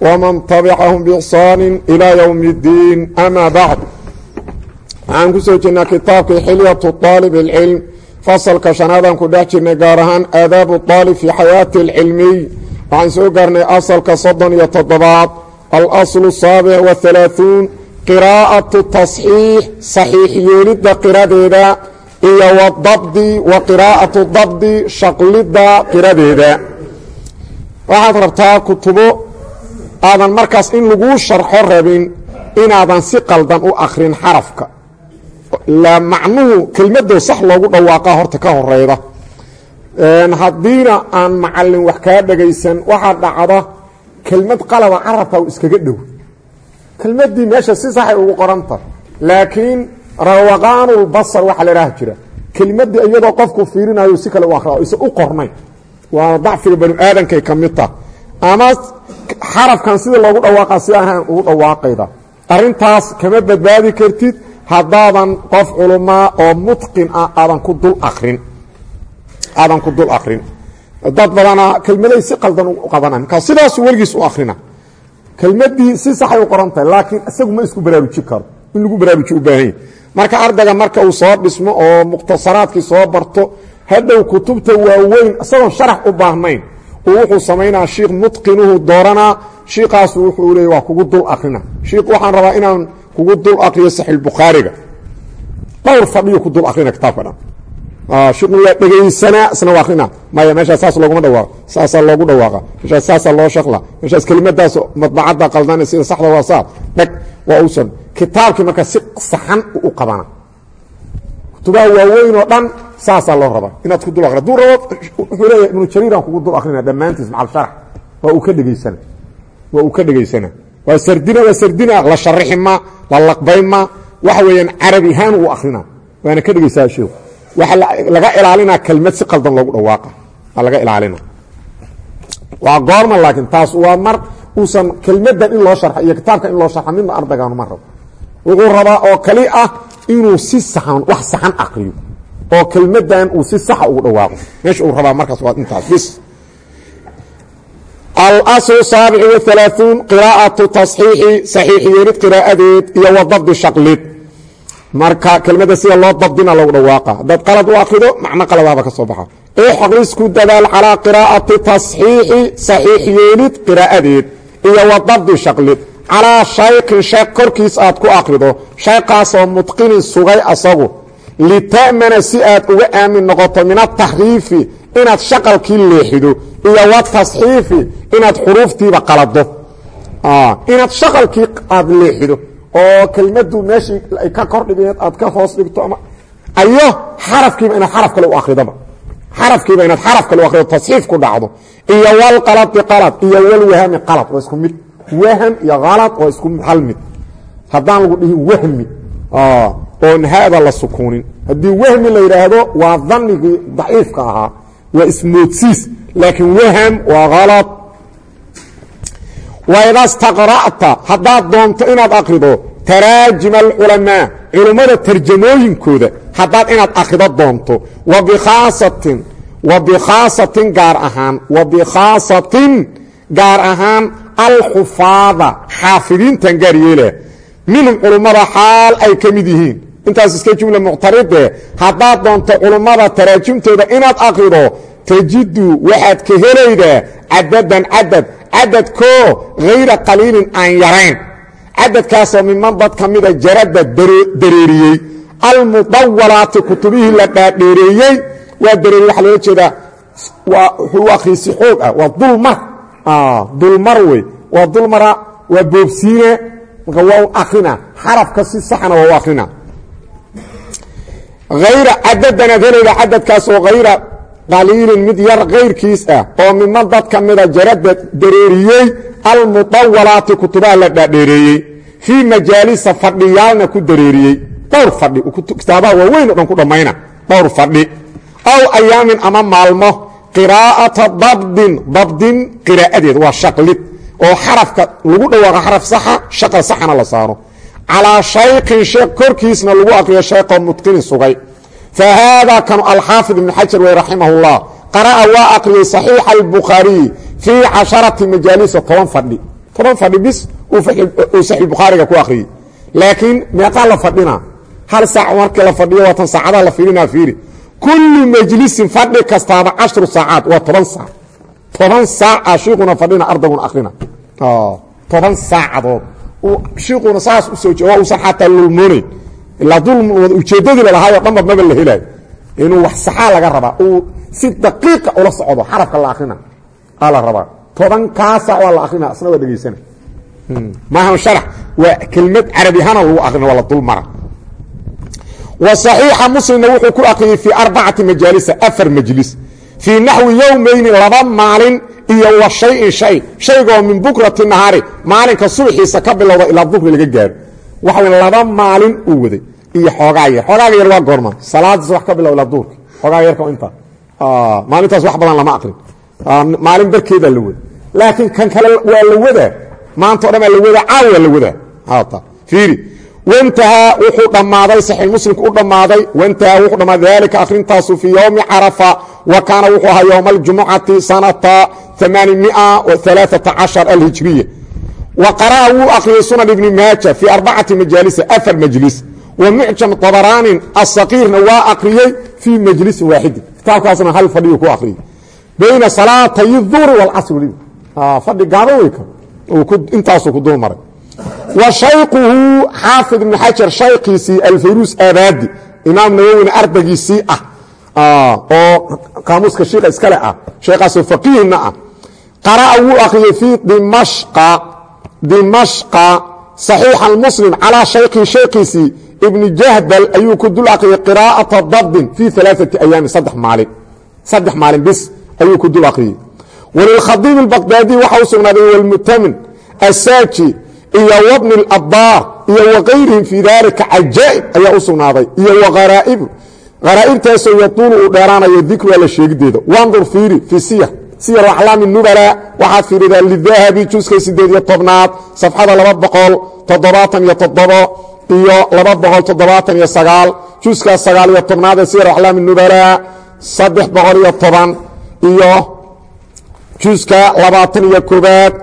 ومن تبعهم بإحsaan إلى يوم الdiin أmا bعd waxaan ku soo jirnaa kitaabkii xilyaة طaalib الcilm fasalka شhanaadaan ku dhex jirnay gaar ahaan aadaab الطaalib fي xayaaةi الcilmiy waxaan soo gaarnay asalka soddon iyo toddobaad alasl الsaaبع وaثaلaaثuun qirاءaةu taصxiix صaxiix yeelidda qiradeeda iyo wdabdi wa qirاءaةu dabdi shaqlidda qiradeeda waxaad rabtaa kutubo aadan markaas in laguu sharxo rabin inaadan si qaldan u akrin xarafka. La macnuhu kelmadoo sax loogu dhawaaqa horta ka horeyda haddiina aan macalin wax kaa dhagaysan waxaa dhacda kelmad qalaba carabka u iskaga dhow. Kelmadii meesha si saxay ugu qoranta laakiin rawaqaanulbasar waxaa la idhaha jira. Kelmadii iyadoo qofku fiirinayo si kale u akra isa u qornayn waa dacfiga banu aadankay ka mid tah ama xarafkan sida loogu dhawaaqa si ahaan ugu dhawaaqayda. Arintaas kama badbaadi kartid haddaadan qof culumaa oo mutqin ah aadan ku dul akrin. Aadan ku dul akrin. Dad badana kelmaday si qaldan u qabanay markaa sidaasu weligiis u akrina kelmadii si saxay u qoran tahay laakiin isagu ma isku baraaruji karo. In lagu baraaruji u baahanya marka ardayga marka uu soo dhismo oo mukhtasaraadkii soo barto hadhow kutubta waaweyn isagoon sharax u baahnayn wuxuu samaynaa shiikh mutqinuhu dooranaa shiikaasu wuxuu leey waa kugu dul akrina. Shiikh waxaan rabaa inaan kugu dul akriyo saxiixbukhaariga dhowr fadhiyo ku dul akrina kitaabka dhan shiikhna waa dhegaysanaa isna waa akrina. Maya meeshaas saas looguma dhawaaqa saasaa loogu dhawaaqa. Meeshaas saasaa loo shaqla. Meeshaas kelimadaas madbacadda qaldana sida saxda waa saa dheg waa uusan. Kitaabkii marka si saxan u qabana. Kutubaha waaweyn oo dhan saasaa loo rabaa inaad ku dul aduu rabo wuxuu leeyahay ibnu jariiraan kugu dul akrina dhammaantiis macal sharax waa uu ka dhegaysana. Waa uu ka dhegaysana. Waa sardina waa sardina. La sharixi ma la laqbay ma. Waxa weeyaan carabi ahaan uu akrina waana ka dhegaysaa sheeku waxaa laga ilaalinaa kelmad si qaldan loogu dhawaaqa. Waa laga ilaalina waa goorma laakiin taas waa mar uusan kelmadan in loo sharxa iyo kitaabka in loo sharxa midna ardaygaanu ma rabo. Wuxuu rabaa oo kali ah inuu si saxan wax saxan akriyo oo kelmadan uu si saxa ugu dhawaaqo. Meesha uu rabaa markaas waa intaas. Bis. Alaslu saabic waalaauun qiraa'atu taصxiixi saxiix yeelid qiraa'adeed iyo wa dabdi marka kelmadda sida loo dabdina lagu dhawaaqa. Haddaad qalad u akrido macno qaladaaba ka soo baxa. Ixris ku dadaal calaa qiraa'ati taصxiixi saxiix qiraa'adeed iyo wa dabdi calaa shaykin sheek korkiis aad ku akrido shaykaasoo mutqinin sugay asagu lita'mana si aad uga aamin noqoto min ataxriifi inaad shaqalkii leexido iyo watasxiifi inaad xuruuftiiba qalado inaad shaqalkii aad leexido oo kelmadu meeshii ay ka kordhigeed aad ka hoos dhigto ama ayo xarafkiiba inaad xaraf kale u akridoba xarafkiiba inaad xaraf kale u akrido tasxiif ku dhacdo iyo walqaladi qalad iyo walwahami qalad waa isku mid wahm iyo kalad waa isku hal mid haddaan lagu dhihin wahmi oon hada la sukuunin. Haddii wahmi la yidhaahdo waa danigii daciifka ahaa waa ismoodsiis laakiin wahm waa kalad waida staqra'ta haddaad doonto inaad akrido taraajima alculamaa culummada tarjamooyinkooda haddaad inaad akrido doonto. Wa bikhaasatin wa bikhaasatin gaar ahaan wa bikhaasatin gaar ahaan alxufaada xaafidiintan gaar minhum culummada xaal ay ka mid yihiin intaas iska jumla muctaride haddaad doonto culummada taraajimtooda inaad akrido tajidu waxaad ka helaydaa cadadan cadad cadadkoo hayra qaliilin aan yarayn. Cadadkaasoo miman dad ka mida jarada dareeriyey. Almudawalaati kutubihii la dhaadheereeyey. Waa dareeriye waxaa loola jeedaa. Wuxuu akhrisi xoog ah. Waa dulmar. Dulmar wey. Waa dulmara waa boobsiine. Marka waa u akrina xarafka si saxna waa u akrina hayra cadadanaad helayda cadadkaasoo hayra qaliilin mid yar kayrkiis ah oo miman dad ka mida jarada dareeriyey almudawalaati kutubaha la dhaadheereeyey fii majaalisa fadhiyaalna ku dareeriyey dhowr fadhi kitaabaha waaweyn o dhan ku dhammayna dhowr fadhi aw ayaamin ama maalmo qiraa'ata dabdin dabdin qiraa'adeed waa shaqlid oo xarafka lagu dhawaaqa xaraf saxa shaqal saxana la saaro calaa shaykin sheekh korkiisna lagu aqriyo shayqoo mutqinin sugay fa haadaa kanu alxaafid ibnu xajar wey raximah qara'a waa aqriyey صaxiixa albukhaariyi fii casharati majaalisa toban fadhi toban fadhi bis uu saxiixbukhaariga ku akhriyey laakiin meeqaa la fadhina hal saac markii la fadhiyo waatan saacadaha la fiirinaa fiiri kullu majlisin fadhi kastaaba cashru saacaad waa toban saac toban saaca shiikuna fadhina ardaguna akhrina toban saacadood shiikuna saas u soo waa uusan xataa lulmoonayn ilaa dulm ujeeddadii lalahaayoo dhanba maba la helaayo inuu wax saxaa laga rabaa uu si daqiiqa ula socdo xarafka la akrina aa la rabaa. Tobankaa saac waa la akrina isna waa dhegaysana maahan sharax waa kelmad carabi ahaana lagu akrina waa la dul mara. Wa صaxiixa muslimna wuxuu ku akriyey fii arbacati majaalisa afar majlis fii naxwi yowmayni laba maalin iyo wa shayin shay shaygoo min bukrati nahaari maalinka subaxiisa ka bilowda ilaa duhri laga gaaro. waxa w laba maalin uu waday. iyo xoogaa yar. xoogaaga yar waa goorma. salaadiis wax ka bilow ilaa duhurka xoogaa yarka intaa maalintaas wax badan lama akrin maalin barkeedaa la wada laakiin kan kale waa la wadaa. maanta o dhan baa la wadaa. caaw waa la wadaa. Fiiri wantahaa wuxuu dhammaaday saxiix muslimku u dhammaaday wantahaa wuxuu dhammaaday daalika akhrintaasu fii yowmi carafa wa kaana wuxuu ahaa yowma aljumucati sanata alhijriya. Wa qara'a wuu akhriyey sunan ibni maaja fii arbacati majaalisa afar majlis. Wa mucjam طabaraanin asaqiirna waa akhriyey fii majlisin waaxidin kitaabkaasna hal fadhiyu ku akhriyey bayna salaatay duhri weliba fadhi gaaba wey intaasuu ku dul maray wa shayquhu xaafid ibn xajar shaykiisii alfayruus aabaadi imaam nawowina ardagiisii ah. ah. Oo qaamuuska shiikha iskale ah sheekaasoo faqiihna ah. Qara'a wuu akhriyey fii dimashqa saxiixa muslim calaa shaykihi shaykiisii ibni jahdal ayuu ku dul akhriyey qiraa'ata dabdin fii alaaati ayaami saddex maalin. Saddex maalin bis ayuu ku dul akhriyey. Walilkhadiib albaqdaadi waxa u sugnaaday walmutamin asaaji iyo wbni اlabdaar iyo wakayrihim fii dalika cajaa'ib ayaa u sugnaaday iyo wharaa'ibu haraa'ibtaasoo yatuulu uu dheeraanayo dikruha la sheegideeda. Wandur fiiri fii siyar siyar aclaami nubala waxaad fiiridaa lidahabi juska sideed iyo tobnaad safxada laba boqol toddobaatan iyo toddobo iyo laba boqol toddobaatan iyo sagaal juska sagaal iyo tobnaad ee siyar aclaami nubala saddex boqol iyo toban iyo juska labaatan iyo koobaad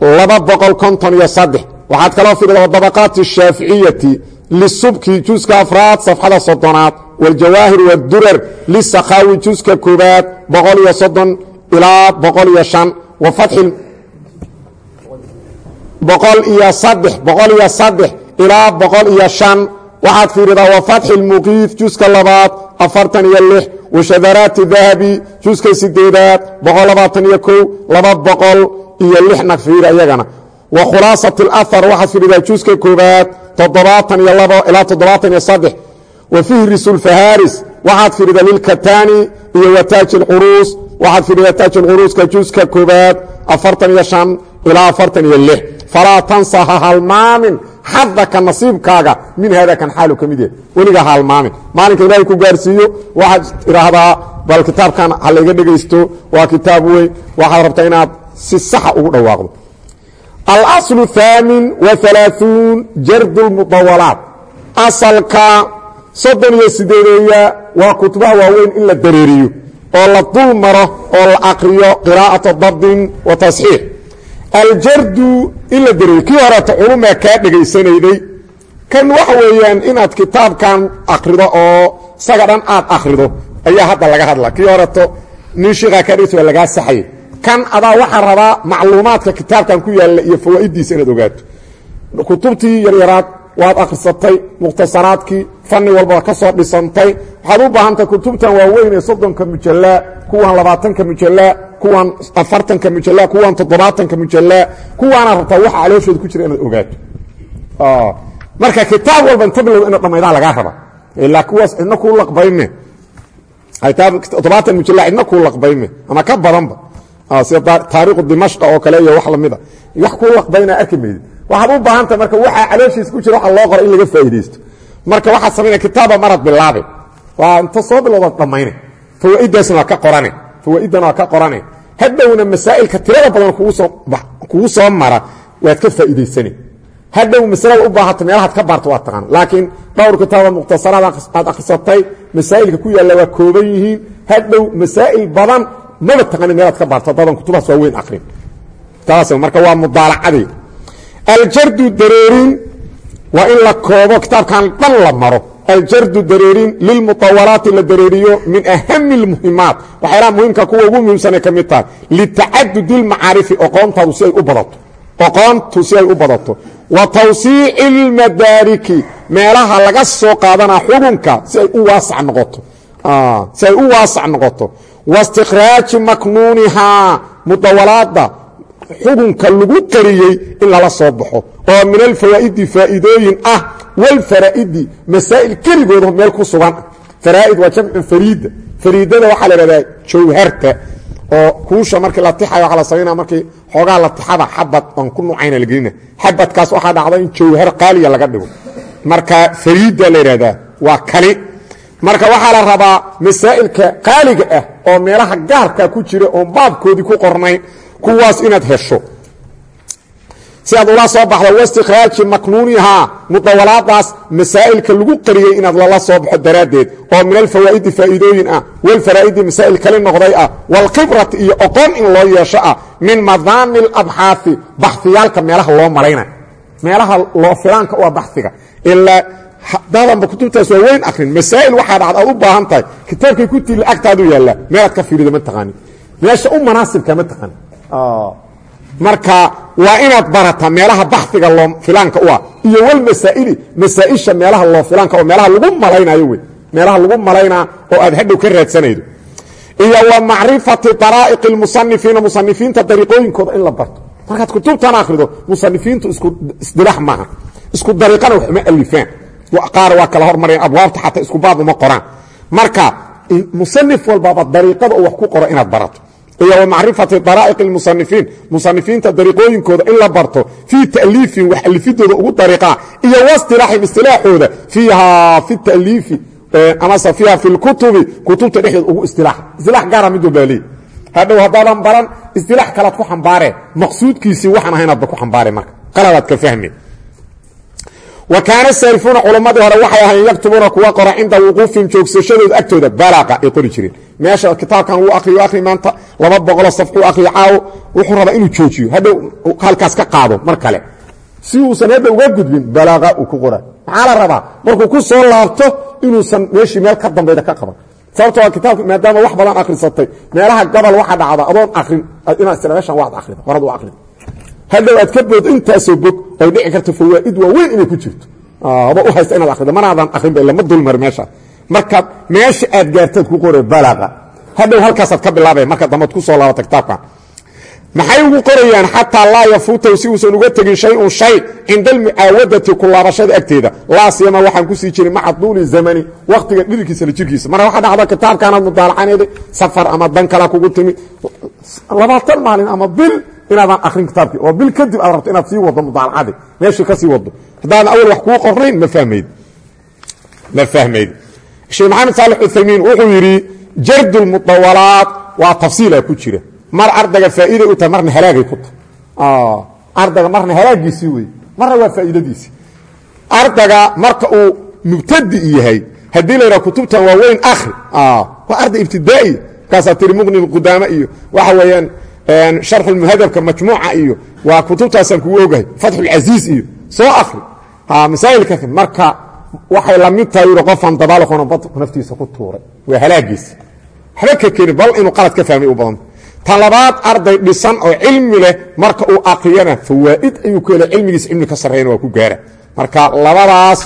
laba boqol konton iyo saddex. Waxaad kaloo fidhida dabaqaati shaaficiyati lisubki juska afraad safxada soddonaad waljawaahir wadurar lisakaawi juska koobaad boqol iyo soddon ilaa boqol iyo shan. Wa fatxi boqol iyo saddex boqol iyo saddex ilaa boqol iyo shan. Waxaad fiidhidaa wafatxi lmuqiif juska labaad afartan iyo lix. Washadaraati dahabi juska sideedaad boqol labaatan iyo kow laba boqol iyo lixna fiiri ayagana wa khulaasat اlahar waxaad fiiridaa juska koobaad toddobaatan iyo labo ilaa toddobaatan iyo saddex wa fihris اlfaharis waxaad fiiridaa lilkatani iyo wa taaj اlquruus waxaad fiiridaa taaj اlquruuska juska koobaad afartan iyo shan ilaa afartan iyo lix falaa tansa ha halmaamin xadaka nasiibkaaga min hada kan xaalu ka mid yahay weliga ha halmaamin maalinka ilaahay ku gaarsiiyo waxaad idhaahdaa bal kitaabkan ha layga dhegaysto waa kitaab weyn waxaad rabtaa inaad si saxa ugu dhawaaqdo. Alaslu haamin wa alaaثuun jardu lmudawalaat asalka soddon iyo sideedeeya waa kutubaha waaweyn in la dareeriyo oo la dul maro oo la akriyo qiraa'ata dabdin wa tasxiix. Aljardu in la dareeriyo kii horeeta culumaa kaa dhegaysanayday kan waxa weeyaan inaad kitaabkan akrido oo isaga dhan aad akrido ayaa hadda laga hadla kii horeeto nin shiikaa kaa dhegaysa waa lagaa saxay kan adaa waxaa rabaa macluumaadka kitaabkan ku yaalla iyo fawaa'idiisa inaad ogaato. Kutubtii yaryaraad waad akhrisatay mukhtasaraadkii fanni walba ka soo dhisantay. Waxaad u baahantahay kutubtan waaweyn ee soddonka mujallaa kuwan labaatanka mujallaa kuwan afartanka mujallaa kuwan toddobaatanka mujallaa kuwaana rabtaa waxa calooshooda ku jira inaad ogaato. Marka kitaab walba inta bilow ina dhammaydaa lagaa raba ilaa kuwaas cidna kuu laqbayme toddobaatan mujallaa cidna kuu laqbayme ama ka badanba sida taariikhu dimashqa oo kale iyo wax lamida. Wax kuu laqbayna arki maydid waxaad marka waxaa calooshiisa ku jira waxa loo qora in laga faa'iidaysto. Marka waxaad samaynaya kitaaba marad bilaabe. Waa inta soo bilowdaad dhammayne. Fawaa'idaasna waa ka qorane. Fawaa'iddana waa ka qorane. Hadhowna masaa'ilka tirada badan kugu soo mara waad ka faa'iidaysane hadhow masalada u baahata meelahaad ka baarto waa taqaan. Laakiin dhowr kitaaba mukhtasaraad aad akhrisatay masaa'ilka ku yaalla waa kooban yihiin. Badan maba taqaani meelaad ka baarto dadan kutubaas waa weyn akrin taas marka waa mudaalacadii aljardu dareerin waa in la koobo kitaabkan dhan la maro aljardu dareerin lilmuطawalaati la dareeriyo min ahami اlmuhimaat waxyaalaha muhimka kuwa ugu muhiimsanay ka mid tahay litacadudi اlmacaarifi oqoontaadu si ay u badato oqoontu si ay u badato wa tawsiici اlmadaariki meelaha laga soo qaadanaa xukunka si ay u waasac noqoto si ay u waasac noqoto waاstikhraaji maknuunihaa mudawalaada xukunka lagu qariyey in lala soo baxo oo min alfawaa'idi faa'iidooyin ah walfaraa'idi masaa'il keligooda meel ku sugan faraa'id waa waxaa la ihahdaa jawharta oo kuusha markii la tixayo waxaa la samaynaa markii xoogaa la tixada xabad oon ku nucayna la gelina waxaa dhacda in jawhar qaaliya laga dhigo marka fariida la yidhahdaa waa kali marka waxaa la rabaa masaa'ilka qaaliga ah oo meelaha gaarka ku jira oon baabkoodii ku qornayn kuwaas inaad hesho. Si aad ula soo baxdo waistikhraaji maknuunihaa mudawalaadaas masaa'ilka lagu qariyey inaad lala soo baxo daraaddeed. Oo min alfawaa'idi faa'iidooyin ah. Walfaraa'idi masaa'il kale noqday ah. Waalkhibrati iyo oqon in loo yeesho ah. Min madaani alabxaafi baxiyaalka meelaha loo malayna. Meelaha loo filaanka u ah ilaa dadanba kutubtaas waa weyn akrin. Masaa'il waxaa dhacda aad u baahan tahay. Kitaabkay ku tiili agtaadu yaallaa meelaad ka fiirido ma taqaanin meesha u manaasibka ma taqaanin marka waa inaad barataa meelaha baxiga loo filaanka u ah. Iyo walmasaa'ili masaa'isha meelaha loo filaanka oo meelaha lagu malaynayo wey. Meelaha lagu malaynaa oo aad hadhow ka raadsanaydo. Iyo wa macrifati daraa'iqi اlmusanifiina musanifiinta dariiqooyinkooda in la barto. Markaad kutubtan akhrido musanifiintu isku isdilaax maaha. Isku dariiqana wax uma alifaan qaar waa kala hormareen abwaabta xataa isku baab uma qoraan. Marka musanif walbaaba dariiqada oo wax ku qoro inaad barato. Iyo wa macrifati daraa'iq اlmusanifiin musanifiinta dariiqooyinkooda in la barto fii ta'liifin wax alifidooda ugu dariiqaa iyo waistilaaxin istilaaxooda fiiha fi ta'liifi amase fiiha fi lkutubi kutubta dhexdeed ugu istilaax. Istilaax gaara mid walbaa leey hadhow haddaadan baran istilaax kalaad ku xambaaree maqsuudkiisii waxaan ahaynaadba ku xambaare marka. Qaladaad ka fahme wa kaana saarifuuna culammadii hore waxay ahayn yaktubuuna kuwa qora cinda wuquufihim joogsashadooda agtooda balaaqa ay qori jireen meesha kitaabkan wuu akriyo akri maanta laba boqoloo safxuu akriyo caawo wuxuu rabaa inuu joojiyo hadhow halkaas ka qaado mar kale si uusan hadda uga gudbin balaaqa uu ku qora maxaa la rabaa markuu ku soo laabto inuusan meeshii meel ka dambayda ka qaban sababto waa kitaabka maadaama wax badan akhrisatay meelaha gabal waxa dhacda adoon akrin inaad isla meeshan waad akrida horad u akrida hadhow aad ka bood intaasoo bog ay dhici karto fawaa'id waaweyn inay ku jirto. Aba u haysta inaad akhrido. Manaadan akhrinba lama dulmar meesha. Markaad meesha aad gaartaad ku qore balaaqa. Hadhow halkaasaad ka bilaabaya marka dambaad ku soo laabata kitaabkan maxay ugu qorayaan xataa laa yafuutahu si uusan uga tegin shay-un shay cinda almucaawadati ku laabashada agteeda. Laa siyama waxaan ku sii jirin maca duuli zamani. Wakhtiga dhirkiisa la jirkiisa. Marka waxaa dhacda kitaabkaanaad mudaalacanayday safar ama dan kala kugu timi. Labaatan maalin ama bil inaadan akrin kitaabkii oo bil kadib aad rabto inaad sii wado mudaalacadii meeshii ka sii wado haddaadan awal wax kuu qornayn ma fahmayd. Ma fahmayd. Sheekh maxamed saalex uthaymiin wuxuu yidhi jardu lmudawalaat waa tafsiila ku jira. Mar ardayga faa'iiday u tahay marna halaagay ku tahay. Ardayga marna halaagiisii wey marna waa faa'iidadiisii ardayga marka uu mubtadi yahay haddii la yidhaha kutubtan waa weyn akhri. Waa arday ibtidaa'i. Markaasaa tiri muqni qudaame iyo. Waxa weeyaan sharxulmuhadabka majmuuca iyo waa kutubtaasaan kugu ogahay fatxulcasiis iyo soo akhri. Masaa'ilka marka waxay la mid tahay yidhi qofaan dabaalqoona bad naftiisa ku tuuray. Waa halaagiisi waxba ka keeni bal inuu qalad ka fahmay u badanta ta labaad arday dhisan oo cilmi leh marka uu aqriyana fawaa'id ayuu ku hela cilmigiisa cilmi ka sarreeyana waa ku gaara. Marka labadaas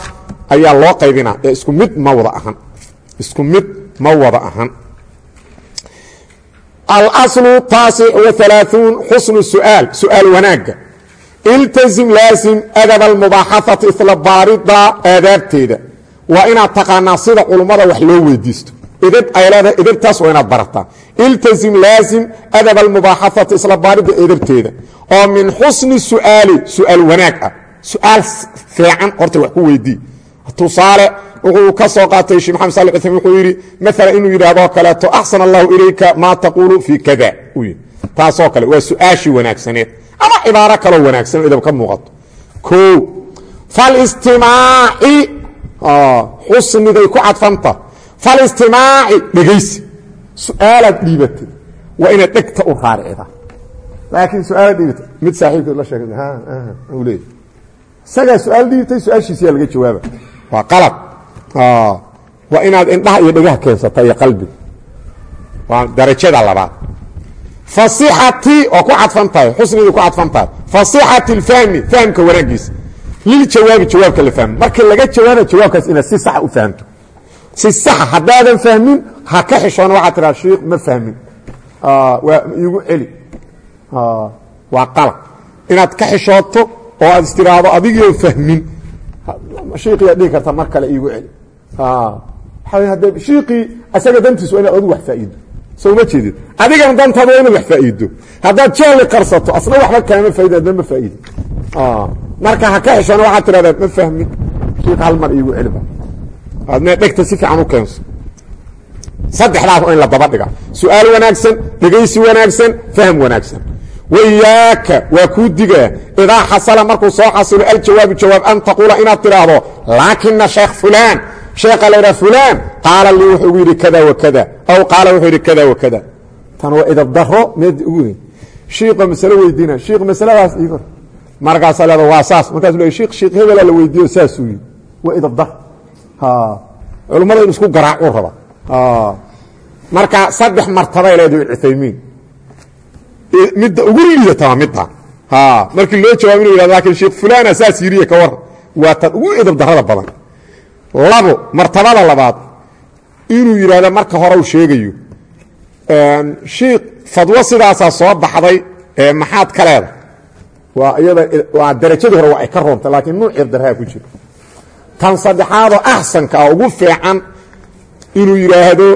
ayaa loo qaybinaa ee isku alaslu taasic waalaauun xusnu su'aal su'aal wanaagga iltazim laasim adaba almubaaxaati isla baarida aadaabteeda. Waa inaad taqaanaa sida culummada wax loo weydiisto. Edab ay leedahay edabtaas waa inaad barataa. Iltazim laasim adaba almubaaxaati isla baarida edabteeda oo min xusni su'aali su'aal wanaag ah. Su'aal fiican horta tusaale wuxuu ka soo qaatay shee maxamed sali uthaymin wuxuu yidhi maala inuu yidhahdoo kaleeto axsan allahu ilayka maa taquulu fii kada taasoo kale waa su'aashii wanaagsaneed. Ama cibaaro kaloo wanaagsan idab ka muuqato. O falistimaaci xusnigay ku cadfanta. Falistimaaci dhegaysi. Su'aalaad dhiibatay. Waa inaad dhegta u raaricda laakiin su'aalaad dhiibatay. Mid saaxiibkeed la sheegay u leey isagaa su'aal dhiibtay su'aashiisiyaa laga jawaaba waa qalad waa inaad indhaha iyo dhegaha keensata iyo qalbiga waa darajada labaad. Fasixati oo ku cadfan tahay xusnigay ku cadfan tahay. Fasixati اlfahmi fahmka wanaagiisa liljawaabi jawaabka la fahmo. Marka laga jawaaba jawaabkaas inaad si saxa u fahamto. Si saxa haddaadan fahmin ha ka xishoona waxaa tiraa shiikh ma fahmin. Waa iigu celi. Waa qalad inaad ka xishooto oo aad istiraahdo adigio fahmin shiikiyaa dhihi karta mar kale iigu celi. Hadde shiikii isaga dantiisu inaad adigu wax faa'iido soo ma jeedid adigana dantaada waa inaad wax faa'iido haddaad jahli qarsato asna waxba kaama faa'idin adna ma faa'iidin marka ha ka xishana waxaad tidhahdaa ma fahmin shiik hal mar iigu celiba adna dhegta si fiican u keenso. Saddexdaas in la daba dhiga su'aal wanaagsan dhegaysi wanaagsan fahm wanaagsan wayaaka waa kuu digaa. Idaa xasala markuu soo xasilo aljawaabu jawaab an taquula inaad tidhaahdo laakina sheekh fulaan. Sheekha la ydhaha fulaan. Qaala lii wuxuu yidhi kada wa kada. Aw qaala wuxuu yidhi kada wa kada. Tan waa idab daro meed ugu weyn. Shiiqa masalo weydiina shiikh masaladaas iigo markaasaa leeda waa saas. Markaasuu le shiikh shiikh hebelaa la weydiiyo saasuu yidhi. Waa idab dar. Culummada in isku garaacuu raba. Marka saddex martabay leedahay cuthaymiin midda ugu liidata waa midda. Markii loo jawaab inu yihahdo laakiin sheekh fulana saas yiriye ka war waa tan ugu edab darrada badan. Labo martabada labaad inuu yidhahdo marka hore u sheegayo shiikh fadwo sidaasaa soo baxday maxaad ka leeda waa iyada waa darajadii hore waa ay ka roontay laakiin nuuc ebdarhaa ku jiro tan saddexaadoo axsanka ah ugu fiican inuu yidhaahdo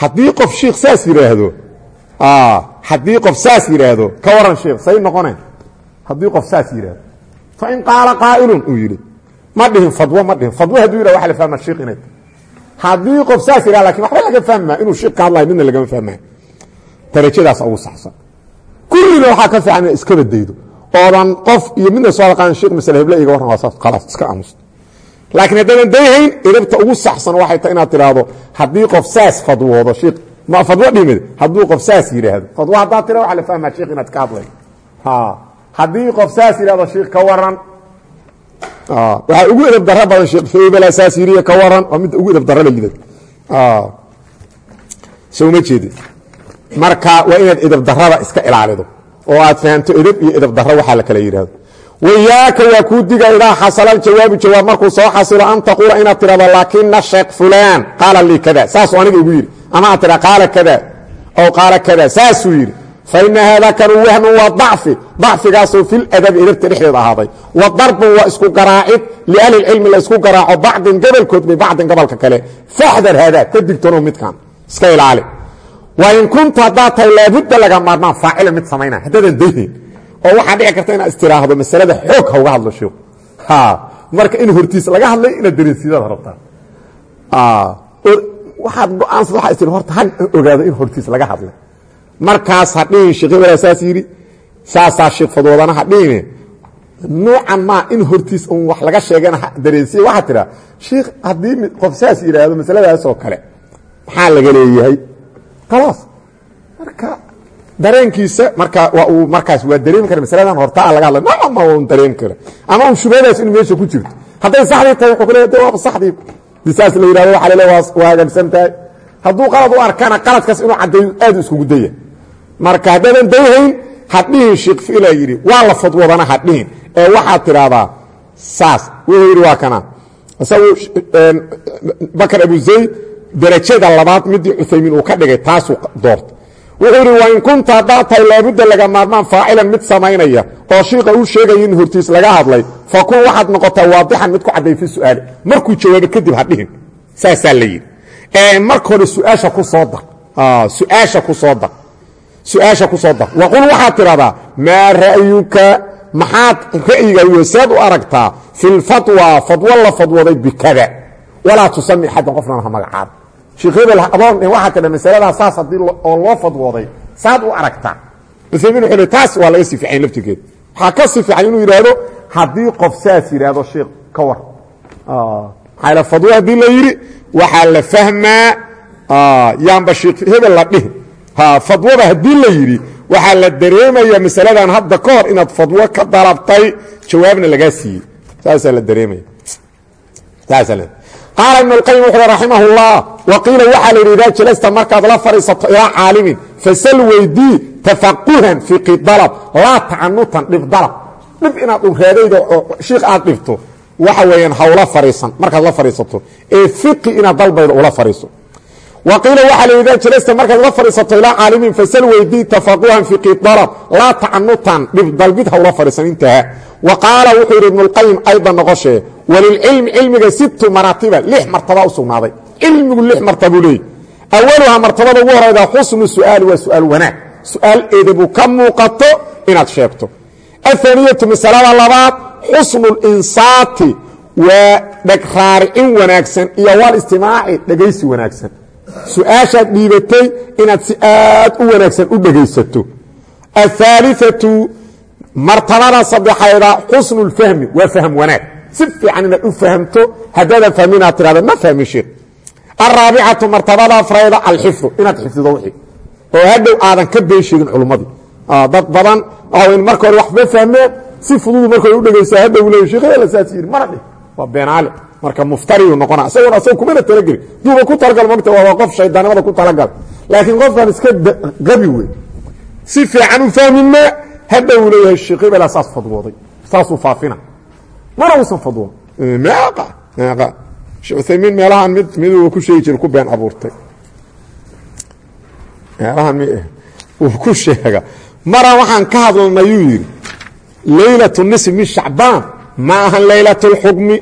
haddii qof shiikh saas yidhaahdo haddii qof saas yidhaahdo ka waran sheikh say noqone. Haddii qof saas yidhaahdo. Fain qaala qaa'ilun uu yidhi ma dhihin fadwo ma dhihin fadwo. Hadduu yidhah waxa la fahmaa shiikh inay haddii qof saas yidhah laakiin waxba laga fahmaa inuu shiikh ka hadlayo midna lagama fahmaayo darajadaas ugu saxsan kullina waxaa ka fiican ina iska badaydo. Oodan qof iyo midna soo aqaan sheikh masale heble iga warran waa saas khalaas iska aamusta laakiin haddaadan dayhayn edabta ugu saxsan waxay tahay inaad tidhaahdo haddii qof saas fadwoodo shiikh ma fadwo dhimid hadduu qof saas yidhaahdo. Fadwo haddaad tira waxa la fahmaa shiikh inaad ka hadlay. Haddii qof saas yidhahdo shiikh ka waran. Waxaa ugu edab darro badan sheekh febela saas yiriye ka waran waa midda ugu edab darro la liday soo ma jeedid marka waa inaad edab darrada iska ilaalido oo aad fahamto edab iyo edab darro waxaa la kala yidhahdo wayaaka waa kuu diga idaa xasala aljawaabu jawaab. Markuu soo xasilo an taquula inaad tidhahdo laakina sheekh fulaan qaala lii kada saasuu aniga igu yidhi ama aad tidha qaala kada. Ow qaala kada. Saasuu yidhi faina haada kanu wahnu waa dacfi. Dacfigaasoo fi ladabi edabta dhexdeeda ahaaday. Wa darbun waa isku garaacid liahli cilmi la isku garaaco bacdin gobolkood bibacdin gobolka kale. Faxdar haada ka digtano midkan iska ilaali. Wain kunta haddaad tahay laabudda laga maarmaan faacila mid samayna haddaadan dayhayn oo waxaa dhici karta inaad istiraahdo masalada xoog hauga hadlo sheikhu marka in hortiis laga hadlay inaad dareensiidada rabtaa waxaad go'aansad waa is horta ha ogaado in hortiis laga hadlay. Markaas ha dhihin sheekh saas yidhi saasaa sheekh fadwoodana ha dhihine nuucan maa in hortiis un wax laga sheegana dareensiya waxaa tidhaa sheikh haddii qof saas yidhaahdo masaladaas oo kale maxaa laga leeyahay? Khalaas. Marka dareenkiisa marka waa uu markaas waa dareemi kara masaladan hortaa laga hadla nacama un dareemi kara? Ama un shubhadaas inu meesha ku jirto? Hadday saxdii tahay wuxuu kule de waaba saxdii di saas la yidhahdo waxa lele waa hagaagsan tahay hadduu qalad u arkana qaladkaas inuu caddeeyo aad iskugu daya marka haddaadan dayhayn hadhihin sheekh fila yidhi waa la fadwadana hadhihin. Ee waxaad tidhaahdaa saas. Wuxuu yidhi waa kana. Isagu bakar abu zayd darajada labaad midii cuthaymiin uu ka dhigay taasuu doorta wuxuu yidhi wain kunta haddaad tahay laabudda laga maarmaan faacilan mid samaynaya. Oo shiika uu sheegaya in hortiis laga hadlay fa kun waxaad noqotaa waadixan mid ku cadday fi su'aali. Markuu jawaabo kadib hadhihin saasaa la yidhi. Marka hore suaasha ku soo dar su'aasha ku soo dar su'aasha ku soo dar waqul waxaad tidhahdaa maa ra'yuka? Maxaad ra'yiga seed u aragtaa? Fi lfatwa fadwo la fadwooday bikada. Walaa tusami xaddan qofnana ha magacaabo sheekh hebel adoon waxaa tidha masaladaa saas haddii oo loo fadwooday saad u aragtaa usaymiin wuxuu hi taas waa laga sii fiican laftigeed. Waxaa ka sii fiican inuu yidhaahdo haddii qof saas yidhaahdo sheekh ka war. Maxaa fadwo haddii la yidhi waxaa la fahmaa yaanba sheekh hebel la dhihi. Fadwada haddii la yidhi waxaa la dareemaya masaladan hadda ka hor inaad fadwo ka dalabtay jawaabna lagaa siiyey. Saasaa la dareemaya qaala ibn اlqayim wuxuui raximah اllah waqiila waxaa la yidhi idaa jalasta markaad la fadhiisato ilaa caalimin fasal weydii tafaquhan fiqi dalab laa tacanutan dhib dalab dhib inaad uraadaydo oo shiikh aad dhibto waxa weeyaan hawla fadhiisan markaad la fadhiisato ee fiqi inaad dalbaydo ula fadhiiso waqiila waxaa la yidhi idaa jalasta markaad la fadhiisato ilaa caalimin fasal weydii tafaquhan fiqi dalab laa tacanutan dhib dalbid hawla fadhiisan intaha wa qaala wuxuu yidhi ibnuاlqayim ayda noqoshee walilcilmi cilmiga situ maraatiba lix martaba u sugnaaday cilmigu lix martabuu leeyay awaluhaa martabada ugu horayda xusnu su'aali waa su'aal wanaag su'aal eedabu ka muuqato inaad sheegto ahaniyatu masalada labaad xusnu linsaati waa dhegraaricin wanaagsan iyo walistimaaci dhegaysi wanaagsan su'aashaad dhiibatay inaad si aad u wanaagsan u dhegaysato ahaaliatu martabada saddexayda xusnu lfahmi waa fahm wanaag si fiican inaad u fahmto haddaadan fahmin inaad tirahda ma fahmin sheekh alraabicatu martabada afrayda alxifdu. Inaad xifdido wixii. Oo hadhow aadan ka been sheegin culummadii dad badan waxa marka hore waxba fahmeen si fududu marka hore u dhegaysaa hadhow leey sheekh la saas yidhi mana dhih waa beenaale marka muftariyu noqona isaguna asag kumana talageli. Duuba ku talagal mogta waa qof shaydaannimada ku talagal. Laakiin qofkan iska gabi wey si fiican u fahmin ma hadhow leeyahay sheekh hebela saas fadwooday. Saasuu faafina mana uusan sheekh uthaymiin meelahan mid miduu ku sheegi jiray ku been abuurtay meelahan mi ku sheega mara waxaan ka hadalnay yuu yidhi laylat nisf min shacbaan ma ahan laylat اlxukmi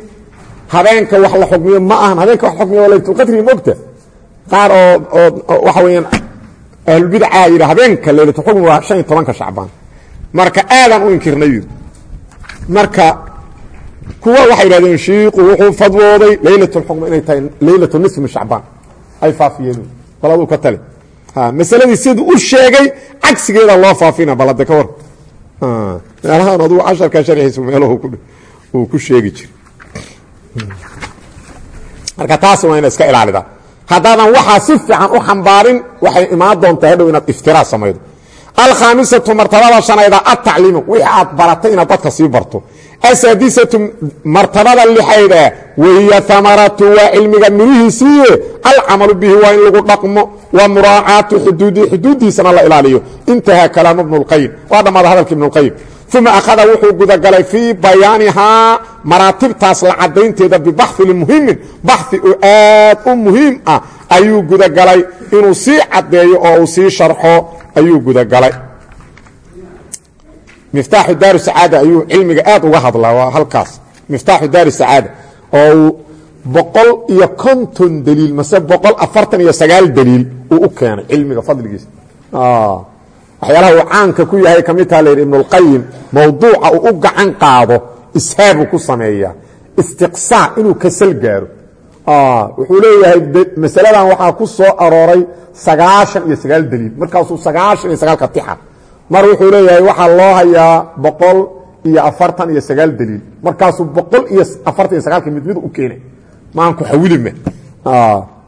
habeenka wax la xukmiyo ma ahan habeenka wax xukmiyo waa laylatulqadri mogta qaar oo oo waxa weeyaan ahlulbidcaa yidhi habeenka laylatulxukmi waa shan iyo tobanka shacbaan marka aadaan u inkirnay marka kuwa waxay yidhahdeen shiiku wuxuu fadwooday laylat اlxukmi inay tahay laylat nisf min shacbaan ay faafiyeen. Baladuu ka tale masaladii siduu u sheegay cagsigeeda loo faafina balade ka war. Meelahan adugu casharka sharxiisa meelahu uu ku sheegi jira marka taas waa ina iska ilaalida haddaadan waxaa si fiican u xambaarin waxay imaan doontaa hadhow inaad iftiraa samaydo. Alkhaamisatu martabada shanayda atacliimu wixii aad baratay inaad dadka sii barto asaadisatu martabada lixayda wahiya amaratu waa cilmiga mirihiisiiye alcamalu bihi waa in lagu dhaqmo wa muraacaatu xuduudihi xuduuddiisana la ilaaliyo. Intahaa kalaamu ibnu اlqayim waa dhammaada hadalka ibnu اlqayim uma akhada wuxuu gudagalay fii bayaanihaa maraatibtaas la cadaynteeda bibaxin muhimin baxi oo aad u muhiim ah ayuu gudagalay. Inuu sii caddeeyo oo uu sii miftaaxu daari sacaada ayuu cilmiga aad uga hadlaa waa halkaas. Miftaaxu daari sacaada oo uu boqol iyo konton daliil mase boqol afartan iyo sagaal daliil uu u keenay cilmiga fadligiisa. Waxyaalaha uu caanka ku yahay ka mid taha la yidhi ibnulqayim mawduuca uu u gacan qaado ishaabuu ku sameeyaa istiqsaac inuu kasal gaaro. Wuxuu leeyahay masaladan waxaa ku soo arooray sagaashan iyo sagaal daliil. Markaasuu sagaashan iyo sagaalka tixa mar wuxuu leeyahay waxaa loo hayaa boqol iyo afartan iyo sagaal daliil. Markaasuu boqol iyo afartan iyo sagaalka mid mid u keenay. Maan ku xawilima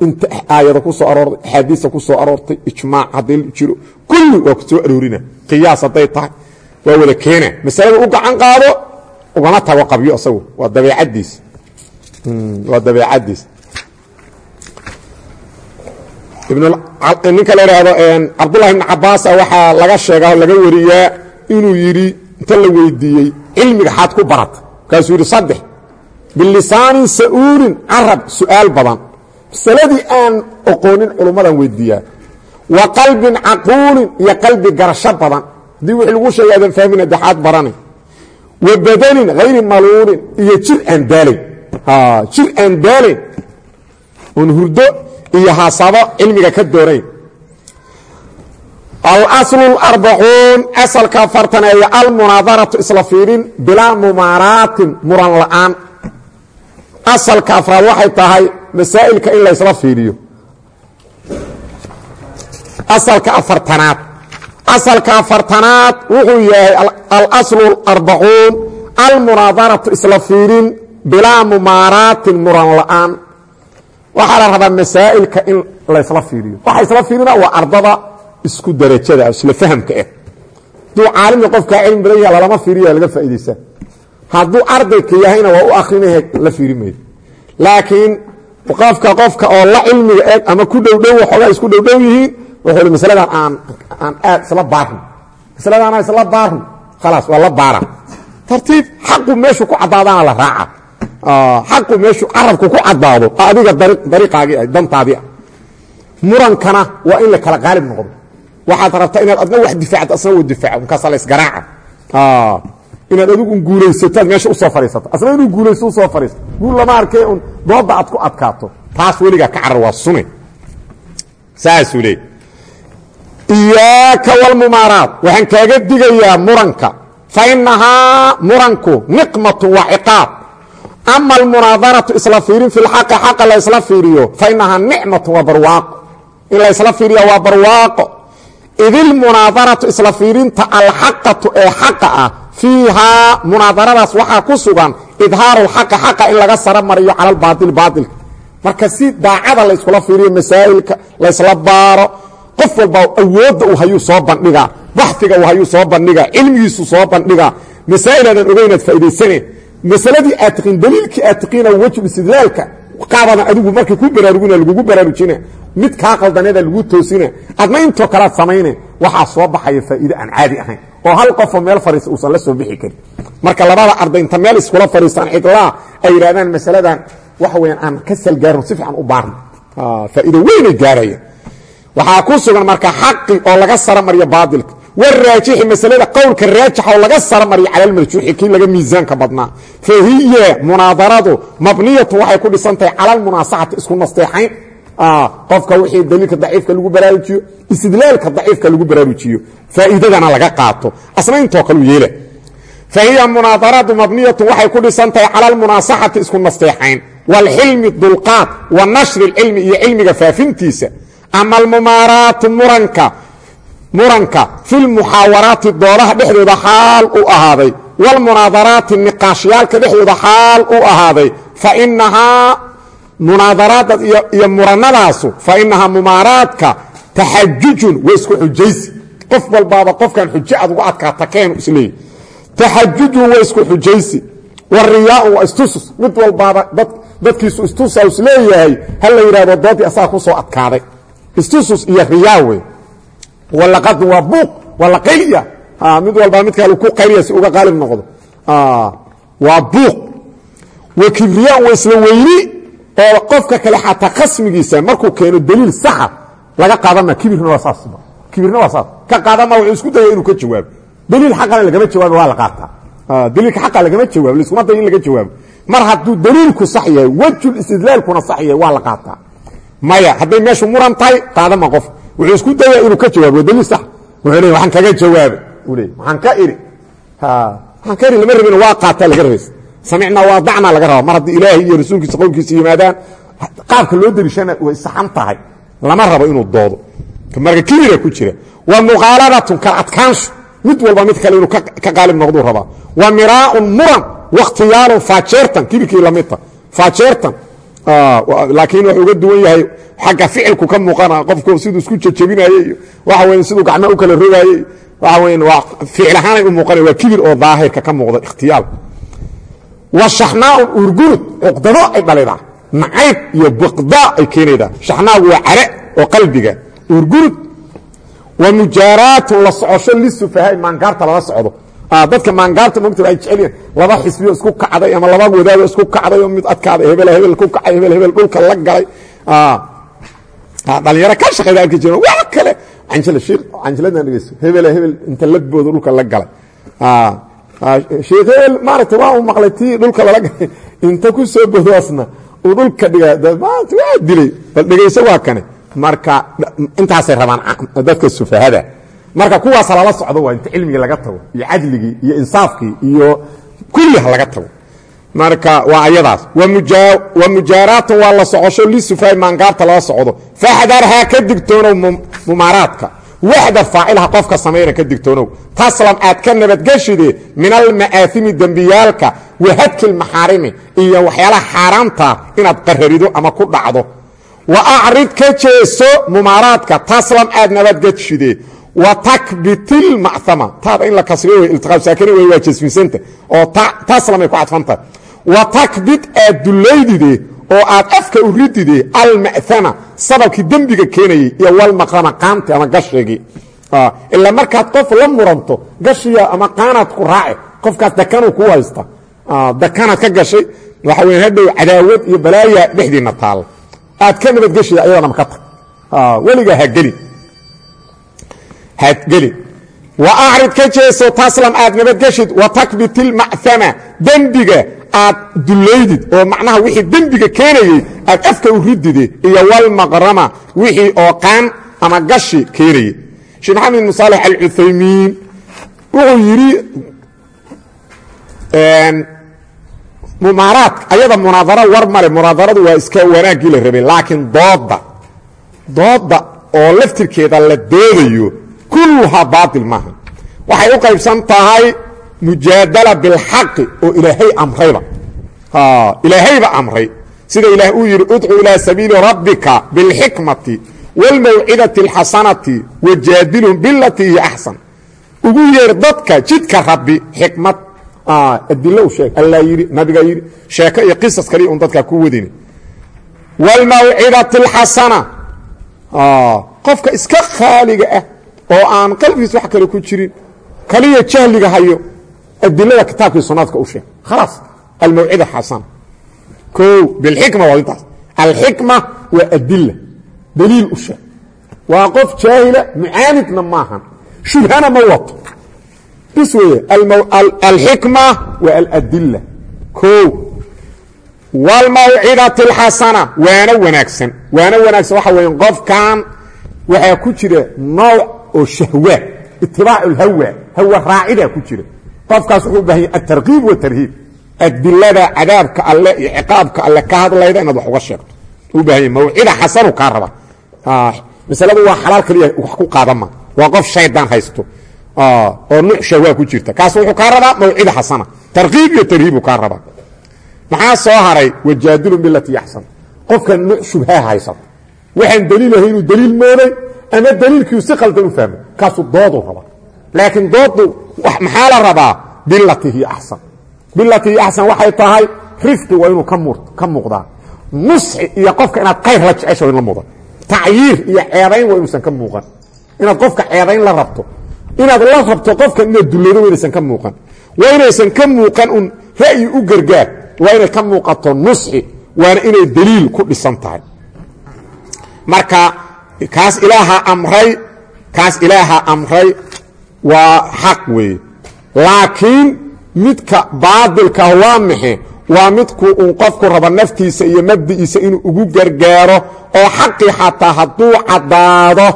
inta aayada ku soo aroortay axaadiista ku aroortay ijmaac haddii jiro kulli waa ku aroorina. Qiyaas hadday tahay waa wada keena masalada u gacan qaado ugama tago qabyo isagu waa dabeecaddiis. Waa dabeecaddiis ninka la idhaahdo cabdullahi ibn cabaasa waxaa laga sheegaa oo laga wariyaa inuu yidhi inta la weydiiyey cilmiga xaad ku barata markaasuu yidhi saddex bilisaanin sa'uulin carab su'aal badan. Masaladii aan oqoonin culummadan weydiiyaa. Wa qalbin caquulin iyo qalbi garasho badan. Haddii wixii lagu sheegay aadan fahmin adexaad baranay wa badanin hayri maluulin iyo jir aan daalayn jir aan daalayn oon hurdo iyo haasabo cilmiga ka doonayn alaslu arbacuun asalka afartaneeya almunaadaratu isla fiirin bilaa mumaaraatin muran la'aan. Asalka afraad waxay tahay masaa'ilka in laysla fiiriyo asalka afartanaad. Asalka afartanaad wuxuu yahay alaslu arbacuun almunaadaratu isla fiirin bilaa mumaaraatin muran la'aan waxaa la rabaa masaa'ilka in laysla fiiriyo. Waxa isla fiirina waa ardada isku darajada isla fahamka ah hadduu caalimka qofkaa cilmi badan yaha lalama fiiriya laga faa'idaysaa hadduu ardayka yahayna waa u akrinaya la fiiri mayo laakiin qofka qofka oo la cilmiga eg ama ku dhowdhow waxoogaa isku dhowdhow yihiin wuxuu masaladan aan aan aad isla baarno. Masaladaana isla baarno. Khalaas waa la baara tartiib xaqu meeshu ku caddaadaana la raaca xaqu meeshu carabku ku caddaado adiga dariiqaagii ah dantaadii ah murankana waa in la kala qaalib noqdo. Waxaad rabtaa inaad adna wax difaacdo asna wa difaaco markaasa la isgaraaca. Inaad adigu un guulaysataad meesha u soo fadhiisato. Asna inuu guulaysto u soo fadhiisto guul lama arkee un dooda aad ku adkaato. Taas weligaa ka carar waa sune saasuu leey iyaaka walmumaaraat waxaan kaaga digayaa muranka. Fa inahaa muranku niqmatun waa ciqaab ama almunaadaratu isla fiirin fi lxaqi xaqa la ysla fiiriyo fa inahaa nicmatun waa barwaaqo in la ysla fiiriya waa barwaaqo idilmunaadaratu isla fiirinta alxaqatu ee xaqa ah fiihaa munaadaradaas waxaa ku sugan idhaaru lxaqi xaqa in laga sara mariyo cala albaail baailka marka si daacada la yskula fiiriyo masaa'ilka laysla baaro qof walba awoodda uu hayuu soo bandhigaa baxfiga uu hayuu soo bandhigaa cilmigiisu soo bandhigaa masaa'il aadan faa'idaysane masaladii aad tiqiin daliilkii aad tiqiina wejhu istidlaalka. Qaabadan adigu markay ku baraarugina lagugu baraarujina mid kaa qaldaneeda lagu toosina. Adna intoo kalead samayne waxaa soo baxaya faa'iide aan caadi ahayn. Oo hal qofoo meel fadhiista uusan la soo bixi karin. Marka labada arday inta meel iskula fadhiistaan cidlaa ay yidhahdaan masaladan waxa weyaan aan ka salgaarno si fiican u baarno. Faa'iido weynay gaaraya waxaa ku sugan marka xaqi oo laga sara mariyo baailka waraajixi masalada qowlka raajixa oo laga sara mariyo cala lmarjuuxi kii laga miisaanka badnaa. Fa hiya munaadaradu mabniyatu waxay ku dhisan tahay cala almunaasaxati isku nasteexayn. Qofka wixii daliilka daciifka lagu baraarujiyo istidlaalka daciifka lagu baraarujiyo faa'iidadana laga qaato. Asna intoo kalu yeela. Fa hiya munaadaradu mabniyatu waxay ku dhisan tahay cala almunaasaxati isku nasteexayn. Waalxilmi dulqaad wa nashri اlcilmi iyo cilmiga muranka fi lmuxaawaraati doodaha dhexdooda xaal u ahaaday wاlmunaadaraati niqaashyaalka dhexdooda xaal u ahaaday. Fainahaa munaadaraada iyo muranadaasu fainahaa mumaaraadka taxajujun waa isku xujaysi. Qof walbaaba qofkan xujo aad uga adkaata keenu isleeyahy taxajujun waa isku xujaysi. Wariyaaun waa istusus. Mid walbaaba dadkiisu istusa is leeyahay ha la yidhahdo doodii asaga ku adkaaday. Istusus iyo riyaa wey walaqadun waa buuq waa la qayliya mid walbaa mid kale ku qayliya si uga qaalib noqdo. Waa buuq wa kibriyaan waa isla weyni oo qofka kale xataa khasmigiisa markuu keeno daliil saxa laga qaadama kibirna waa saas kibirna waa saas. Ka qaadama wuxuu isku daya inuu ka jawaabo. Daliil xaqana lagama jawaabo waa la qaataa. Daliilka xaqa lagama jawaabo laiskuma dayo in laga jawaabo. Mar hadduu daliilku sax yahay wejul istidlaalkuna sax yahay waa la qaataa. Maya hadday meeshu muran tahay qaadama qof wuxuu isku daya inuu ka jawaabo daliil sax wuxuu leey waxaan kaga jawaabay uu leey waxaan ka iri. Waxaan ka iri lama rabin waa qaataa laga rabaysa samicnaa waa dacnaa laga rabaa. Mar haddii ilaahay iyo rasuulkiisa qowlkiisa yimaadaan qaabka loo dariishana way saxan tahay. Lama rabo inuu doodo. Marka kibira ku jira. Wa muqaaladatun kala adkaanshu. Mid walba mid kale inuu ka qaalib noqduu rabaa. Wa miraaun muran wakhtiyaalun faajeertan kibirkii lamidta faajeertan laakiin wuxuu uga duwan yahay xagga ficilku ka muuqana qofku siduu isku jejebinaye iyo waxa weya siduu gacmo u kala rogaayey waxa weya waa ficil ahaanay u muuqanay waa kibir oo daahirka ka muuqda ikhtiyaal. Wa shaxnaaun urgurud cuqdado ay dhalidaa nacayb iyo biqdaa ay keenaydaa. Shaxnaagu waa care oo qalbiga urgurud. Wa mujaaraatun la socosho lisufahaai maangaarta lala socdo dadka maangaarta mogta ay jecelyihin laba xisbiyo isku kacday ama laba wadaado isku kacday oo mid adkaaday hebel hebel ku kacay hebel hebel dhulka la galay. Dhalinyaro ka shaqeyda arki jira. Wax kale. Canjila sheekh canjiladan dhegeyso. Hebel hebel inta labooda dhulka la galay. Sheekh hebel maaragtay waa uu maqlay tii dhulka lala galay. Inta ku soo bodoosna uu dhulka dhiga maanta waa dilay. Bal dhegeyso waa kane marka intaasay rabaan dadka sufahada marka kuwaas lala socdo waa inta cilmigii laga tago iyo cadligii iyo insaafkii iyo kulli laga tago. Marka waa ayadaas. Wa mujaaraatun waa la socosho lisufay maangaabta lala socdo. Faxdarhaa ka digtoonow mumaaraadka waxda faacilha qofka samayna ka digtoonow. Taslam aad ka nabadgeshide min alma'aafimi dembiyaalka wahadki lmaxaarimi iyo waxyaalaha xaaraamta inaad qararido ama ku dhacdo. Wa acrid ka jeeso mumaaraadka taslam aad nabadgeshide wa takbitil macama taada in la kasriyo wey iltiqaab saakini wey waa jasmisanta oo taslamay ku cadfantahay wa takbit aad dullaydide oo aad afka u ridide alma'ama sababkii dembiga keenayey iyo walmaqama qaanti ama gasheegii ilaa markaad qof la muranto gashiya ama qaanaad ku raace qofkaas dakanuu ku haysta dakanaad ka gashay waxa weya hadhow cadaawad iyo balaaya dhexdiina taalla aad ka nabadgeshida ayadana maka tag weligaa hageli hadgeli wa acrid ka jeeso taslam aad nabadgeshid wa takbit ilmacama dembiga aad dullaydid oo macnaha wixii dembiga keenayey aad afka u ridide iyo walmaqrama wixii oo qaan ama gashi keenayey. Sheekh maxamed ibn saalex alcuthaymiin wuxuu yidhi mumaaraadka ayada munaadaro war male munaadaradu waa iska wanaaggii la rabay laakiin doodda doodda oo laftirkeeda la doodayo kulluhaa baatil maaha waxay u qaybsan tahay mujaadala bilxaqi oo ilaahay amrayba ilaahayba amray sida ilaah uu yidhi udcu ilaa sabiili rabbika bilxikmati wاlmawcidati اlxasanati wajaadilhum bilatii hiya axsan ugu yeer dadka jidka rabbi xikmad adilo u sheeg allaa yidhi nabigaa yidhi sheeko iyo qisas kaliya un dadkaa ku wadini wاlmawcidati اlxasana qofka iska khaaliga ah oo aan qalbigiis wax kale ku jirin kaliya jahliga hayo adilada kitaabkii sunaadka u khalaas almawcida xasana o bilxikma waa intaas. Alxikma waa adila daliil u waa qof jaahila mucaanidna maahan shubhana ma wato. Bis weeye alxikma waa aladila o wاlmawcidati اlxasana waana wanaagsan. Waana wanaagsan waxa weya qofkan waxaa ku jira nooc oo shahwa itibaac اlhawa hawa raacidaa ku jira. Qofkaas wuxuu u bahanya atarkiib watarhiib adilada cadaabka alle iyo ciqaabka alle ka hadlayda inaad wax uga sheegto. U bahanya mawcida xasanu kaa raba. Masaladu waa xalaal kaliya wax ku qaadama waa qof shaydaan haysto. Oo nuuc shahwa ku jirta. Kaas wuxuu kaa rabaa mawcida xasana. Tarkiib iyo tarhiibu kaa rabaa. Maxaa soo haray? Wajaadilu bilatii axsan qofka nuuc shubhaa haysato waxaan daliilahay inuu daliil mooday ama daliilkiiu si qaldan u fahmo kaasuu dooduu rabaa. Laakiin doodu maxaa la rabaa? Bilatii hiya axsan bilatii hiya axsan waxay tahay rifqi waa inuu ka muuqdaa. Nusxi iyo qofka inaad qayr la jecesha in la muuqda tacyiir iyo ceebayn waa inuusan ka muuqan. Inaad qofka ceebayn la rabto inaad la rabto qofka inaad dullado waa inaysan ka muuqan. Waa inaysan ka muuqan un ra'yi u gargaar waa inay ka kaas ilaaha amray kaas ilaaha amray waa xaq weeye. Laakiin midka baadilkah waa maxe waa midku uun qofku rabo naftiisa iyo mabdi'iisa inuu ugu gargaaro oo xaqii xataa hadduu caddaado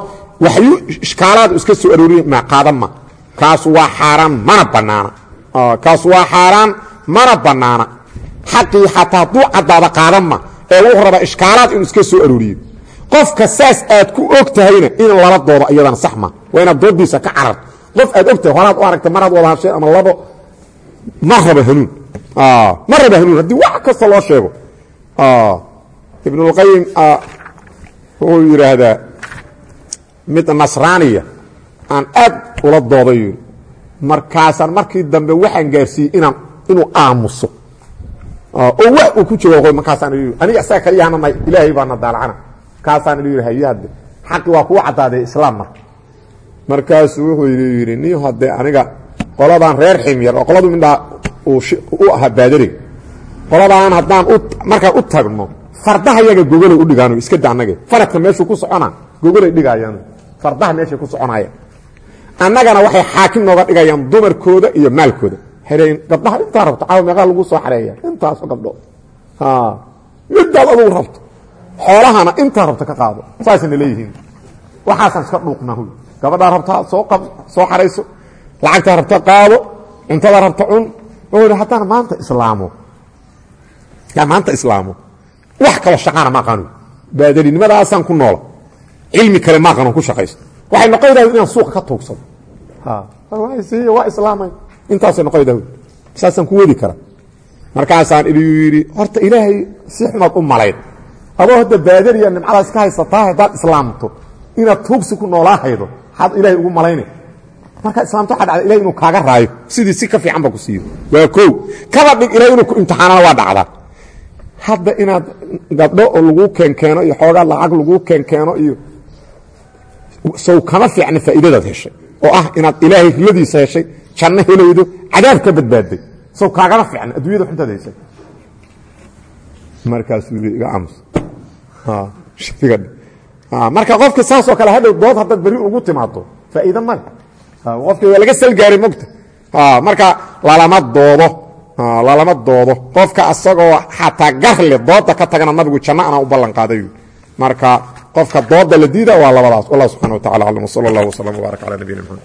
waxyu ishkaalaadu iska soo arooriy ma qaadan ma. Kaas waa xaaraan mana bannaana. Kaas waa xaaraan mana bannaana. Xaqii xataa hadduu caddaado qaadan ma. Ee wuxuu rabaa ishkaalaad inuu iska soo arooriyo qofka saas aad ku og tahayna in lala doodo iyadana sax ma. Waa inaad doodiisa ka cararto. Qof aad og tahay horaad u aragtay maraad wada hasheen ama labo ma raba hanuun. Ma raba hanuun. Haddii wax kasta loo sheego ibnulqayim wuxuu yidhaahdaa mid nasraaniya aan aad ula dooday yidhi markaasaan markii dambe waxaan gaarsiiyey inaan inuu aamuso. Oo wax uu ku jawaaboy markaasaan aniga isaga kaliyahana nay ilaahay baana daalacana markaasaan yidhi hayaade xaqi waa kuwa caddaadee islaam marka markaasuu wuxuu yidhi ni haddee aniga qoladaan reer ximyar oo qoladu midhaa u ahaa baadariga qoladaan haddaan markaan u tagno fardaha yaga gogolay u dhigaan iska da annage faradka meeshuu ku soconaa gogolay dhigayaan fardaha meeshay ku soconayaan annagana waxay xaakim nooga dhigayaan dumarkooda iyo maalkooda. Gabdhaha intaa rabto caawa meeqaa lagu soo xareeya intaasoo gabdhood midaad adugu rabto xoolahana intaa rabto ka qaado. Saasayna leeyihiin. Waxaasaan iska dhuuqnaa gabadhaa rabtaa soo soo xarayso lacagtaa rabta qaado cuntada rabta cun. Oo haddaan maanta islaamo. Yaa maanta islaamo. Wax kaloo shaqaana ma aqaano baadelinimadaasaan ku noola. Cilmi kale ma ku shaqaysto waxay noqonaydaa inaan suuqa ka tuugsado waa islaamay. Intaasay noqonaydaa saasaan ku wadi kara markaasaan idiu yidhi horta ilaahay si xumaad u malayn adoo hadda baadariya nimcadaas ka haysataa haddaad islaamto inaad tuugsi ku noolaa haydo maxaad ilaahay ugu malaynay markaad islaamto waxaa dhacda ilahay inuu kaaga raayo sidii si ka fiican ba ku siiyo. Waa kow kaba dhig ilahay inuu ku imtixaanana waa dhacdaa. Hadda inaad gabdho oo laguu keenkeeno iyo xoogaa lacag laguu keenkeeno iyo sow kama fiicna faa'iidadaad heshay oo ah inaad ilaahay riladiisa heshay janno helaydo cadaab ka badbaadday sow kaagama fiicna adduunyada xuntaad haysay markaasuu iga aamus marka qofka saasoo kale hadhow dood haddaad beri ugu timaado faa'iida male qofki waa laga salgaaray mogta marka lalama doodo. Lalama doodo. Qofka asagoo xataa garle dooda ka tagana nabigu janno anaa u ballan qaaday marka qofka dooda la diida waa labadaas. Wallah subxana wa tacala aclam wsala allah wslam wbaarak cala nabiyina mxamed